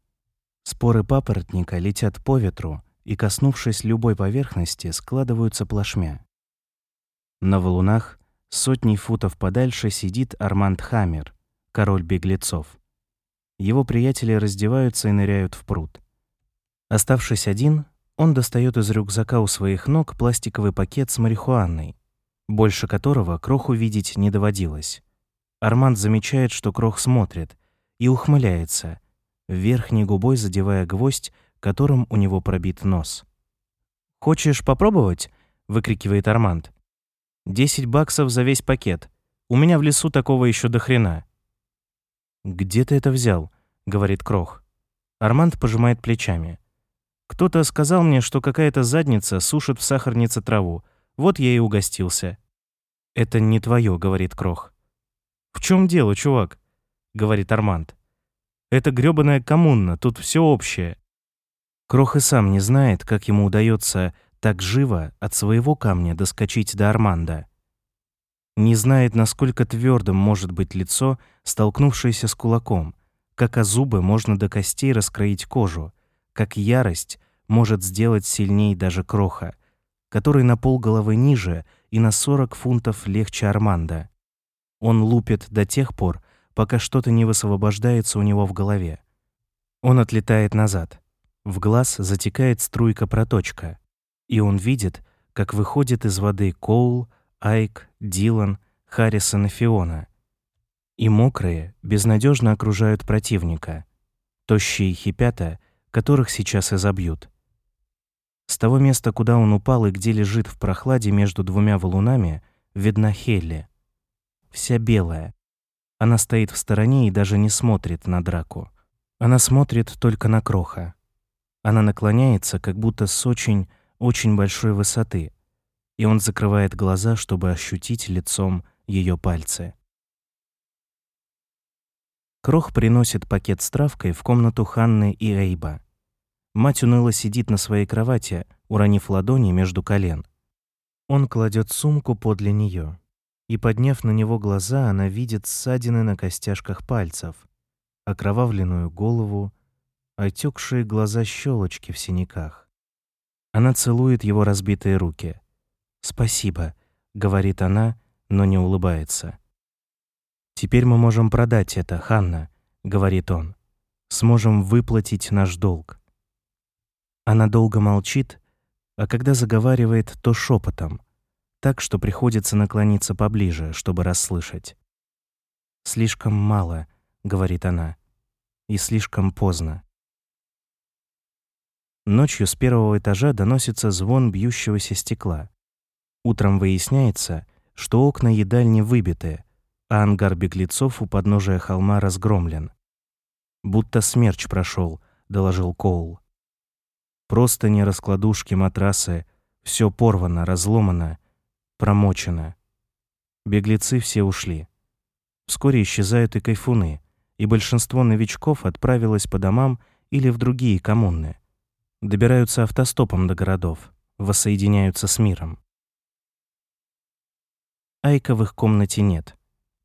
Speaker 1: Споры папоротника летят по ветру и, коснувшись любой поверхности, складываются плашмя. На валунах Сотни футов подальше сидит Арманд Хаммер, король беглецов. Его приятели раздеваются и ныряют в пруд. Оставшись один, он достает из рюкзака у своих ног пластиковый пакет с марихуаной, больше которого Кроху видеть не доводилось. Арманд замечает, что Крох смотрит, и ухмыляется, верхней губой задевая гвоздь, которым у него пробит нос. «Хочешь попробовать?» — выкрикивает Арманд. Десять баксов за весь пакет. У меня в лесу такого еще до хрена». «Где ты это взял?» — говорит Крох. Арманд пожимает плечами. «Кто-то сказал мне, что какая-то задница сушит в сахарнице траву. Вот я и угостился». «Это не твое», — говорит Крох. «В чем дело, чувак?» — говорит Арманд. «Это грёбаная коммуна, тут все общее». Крох и сам не знает, как ему удается так живо от своего камня доскочить до Арманда. Не знает, насколько твердым может быть лицо, столкнувшееся с кулаком, как о зубы можно до костей раскроить кожу, как ярость может сделать сильней даже кроха, который на полголовы ниже и на 40 фунтов легче Арманда. Он лупит до тех пор, пока что-то не высвобождается у него в голове. Он отлетает назад. В глаз затекает струйка-проточка, и он видит, как выходит из воды Коул, Айк, Дилан, Харрисон и Фиона. И мокрые безнадежно окружают противника, тощие хипята, которых сейчас изобьют. С того места, куда он упал и где лежит в прохладе между двумя валунами, видна Хелли. Вся белая. Она стоит в стороне и даже не смотрит на драку. Она смотрит только на Кроха. Она наклоняется, как будто с очень, очень большой высоты, и он закрывает глаза, чтобы ощутить лицом ее пальцы. Крох приносит пакет с травкой в комнату Ханны и Эйба. Мать уныло сидит на своей кровати, уронив ладони между колен. Он кладет сумку подле нее, и, подняв на него глаза, она видит ссадины на костяшках пальцев, окровавленную голову, отекшие глаза щелочки в синяках. Она целует его разбитые руки. «Спасибо», — говорит она, но не улыбается. «Теперь мы можем продать это, Ханна», — говорит он. «Сможем выплатить наш долг». Она долго молчит, а когда заговаривает, то шепотом, так что приходится наклониться поближе, чтобы расслышать. «Слишком мало», — говорит она, — «и слишком поздно». Ночью с первого этажа доносится звон бьющегося стекла. Утром выясняется, что окна едальни выбиты, а ангар беглецов у подножия холма разгромлен. «Будто смерч прошел», — доложил Коул. Просто не раскладушки, матрасы, все порвано, разломано, промочено. Беглецы все ушли. Вскоре исчезают и кайфуны, и большинство новичков отправилось по домам или в другие коммуны. Добираются автостопом до городов, воссоединяются с миром. Айка в их комнате нет.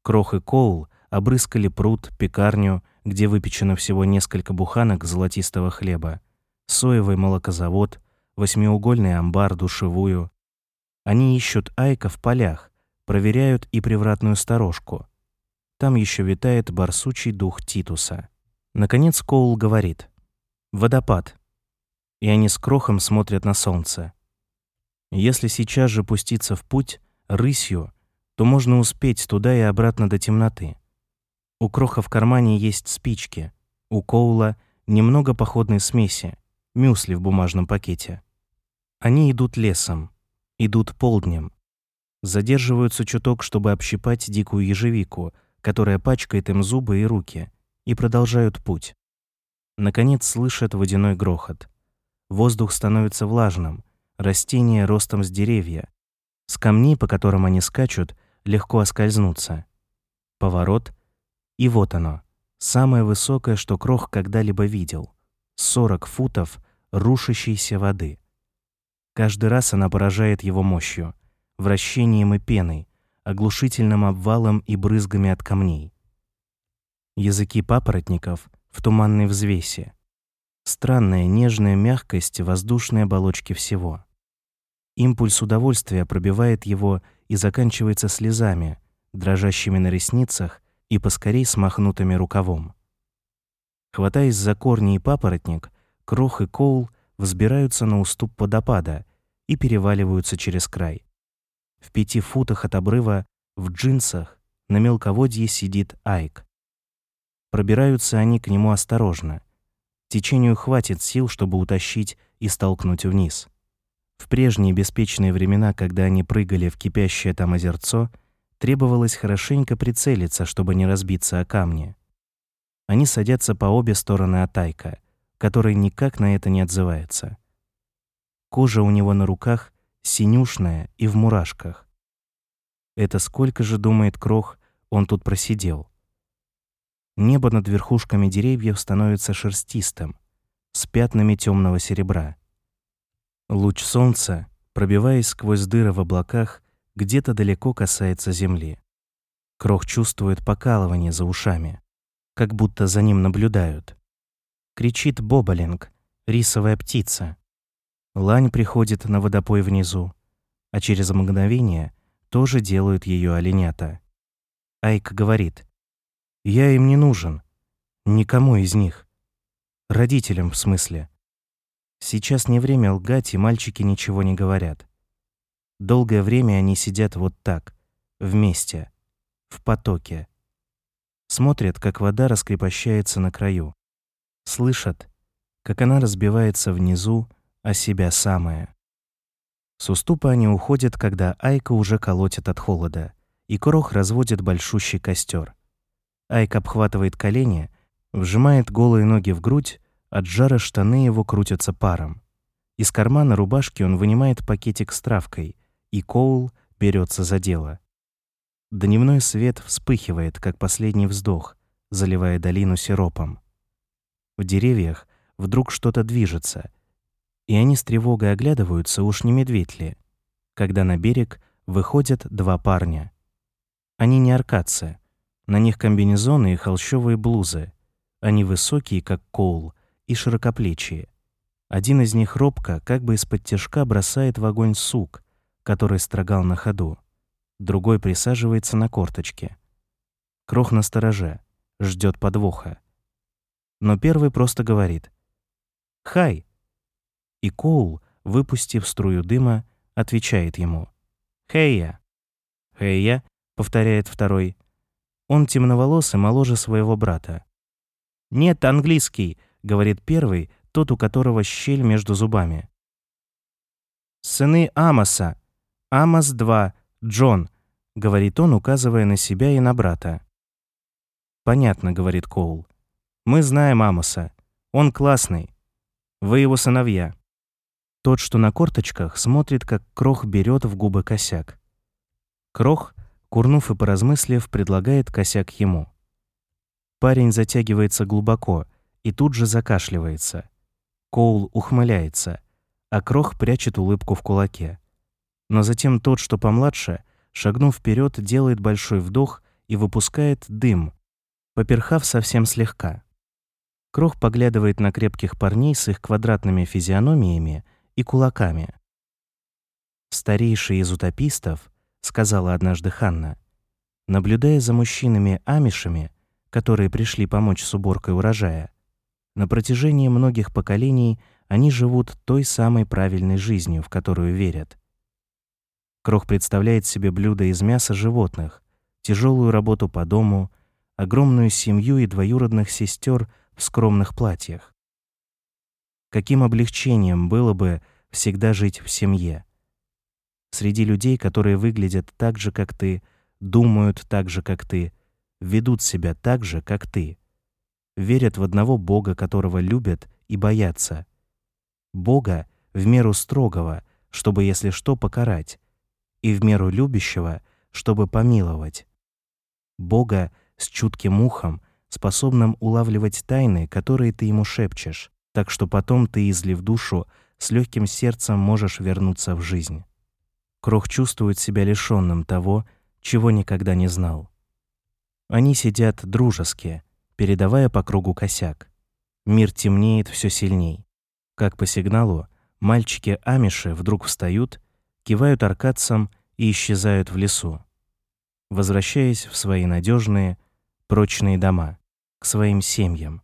Speaker 1: Крох и Коул обрыскали пруд, пекарню, где выпечено всего несколько буханок золотистого хлеба, соевый молокозавод, восьмиугольный амбар, душевую. Они ищут Айка в полях, проверяют и привратную сторожку. Там еще витает барсучий дух Титуса. Наконец Коул говорит. «Водопад». И они с Крохом смотрят на солнце. Если сейчас же пуститься в путь, рысью, то можно успеть туда и обратно до темноты. У Кроха в кармане есть спички, у Коула немного походной смеси, мюсли в бумажном пакете. Они идут лесом, идут полднем, задерживаются чуток, чтобы общипать дикую ежевику, которая пачкает им зубы и руки, и продолжают путь. Наконец слышат водяной грохот. Воздух становится влажным, растения ростом с деревья. С камней, по которым они скачут, легко оскользнуться. Поворот, и вот оно, самое высокое, что Крох когда-либо видел. 40 футов рушащейся воды. Каждый раз она поражает его мощью, вращением и пеной, оглушительным обвалом и брызгами от камней. Языки папоротников в туманной взвесе. Странная нежная мягкость воздушной оболочки всего. Импульс удовольствия пробивает его и заканчивается слезами, дрожащими на ресницах и поскорей смахнутыми рукавом. Хватаясь за корни и папоротник, Крох и Коул взбираются на уступ водопада и переваливаются через край. В пяти футах от обрыва, в джинсах, на мелководье сидит Айк. Пробираются они к нему осторожно. Течению хватит сил, чтобы утащить и столкнуть вниз. В прежние беспечные времена, когда они прыгали в кипящее там озерцо, требовалось хорошенько прицелиться, чтобы не разбиться о камни. Они садятся по обе стороны от Айка, который никак на это не отзывается. Кожа у него на руках синюшная и в мурашках. Это сколько же, думает Крох, он тут просидел. Небо над верхушками деревьев становится шерстистым, с пятнами темного серебра. Луч солнца, пробиваясь сквозь дыры в облаках, где-то далеко касается земли. Крох чувствует покалывание за ушами. как будто за ним наблюдают. Кричит Боболинг, рисовая птица. Лань приходит на водопой внизу, а через мгновение тоже делают ее оленята. Айк говорит, «Я им не нужен, никому из них. Родителям, в смысле. Сейчас не время лгать, и мальчики ничего не говорят. Долгое время они сидят вот так, вместе, в потоке. Смотрят, как вода раскрепощается на краю. Слышат, как она разбивается внизу о себя самое. С уступа они уходят, когда Айка уже колотит от холода, и Крох разводит большущий костер. Айка обхватывает колени, вжимает голые ноги в грудь, от жара штаны его крутятся паром. Из кармана рубашки он вынимает пакетик с травкой, и Коул берется за дело. Дневной свет вспыхивает, как последний вздох, заливая долину сиропом. В деревьях вдруг что-то движется, и они с тревогой оглядываются, уж не медведь ли, когда на берег выходят два парня. Они не аркадцы, на них комбинезоны и холщовые блузы. Они высокие, как Коул, и широкоплечие. Один из них робко, как бы из-под тяжка, бросает в огонь сук, который строгал на ходу. Другой присаживается на корточке. Крох на стороже, ждет подвоха. Но первый просто говорит «Хай!» И Коул, выпустив струю дыма, отвечает ему «Хэйя!» «Хэйя!» — повторяет второй. Он темноволосый, моложе своего брата. «Нет, английский!» — говорит первый, тот, у которого щель между зубами. «Сыны Амоса. Амос-2. Джон», — говорит он, указывая на себя и на брата. «Понятно», — говорит Коул. «Мы знаем Амоса. Он классный. Вы его сыновья». Тот, что на корточках, смотрит, как Крох берет в губы косяк. Крох, курнув и поразмыслив, предлагает косяк ему. Парень затягивается глубоко — и тут же закашливается. Коул ухмыляется, а Крох прячет улыбку в кулаке. Но затем тот, что помладше, шагнув вперед, делает большой вдох и выпускает дым, поперхав совсем слегка. Крох поглядывает на крепких парней с их квадратными физиономиями и кулаками. «Старейший из утопистов», — сказала однажды Ханна, наблюдая за мужчинами-амишами, которые пришли помочь с уборкой урожая, на протяжении многих поколений они живут той самой правильной жизнью, в которую верят. Крох представляет себе блюдо из мяса животных, тяжелую работу по дому, огромную семью и двоюродных сестер в скромных платьях. Каким облегчением было бы всегда жить в семье. Среди людей, которые выглядят так же, как ты, думают так же, как ты, ведут себя так же, как ты верят в одного Бога, которого любят и боятся. Бога в меру строгого, чтобы, если что, покарать, и в меру любящего, чтобы помиловать. Бога с чутким ухом, способным улавливать тайны, которые ты ему шепчешь, так что потом ты, излив душу, с легким сердцем можешь вернуться в жизнь. Крох чувствует себя лишенным того, чего никогда не знал. Они сидят дружески, передавая по кругу косяк. Мир темнеет все сильней. Как по сигналу, мальчики-амиши вдруг встают, кивают аркадцам и исчезают в лесу, возвращаясь в свои надежные, прочные дома, к своим семьям.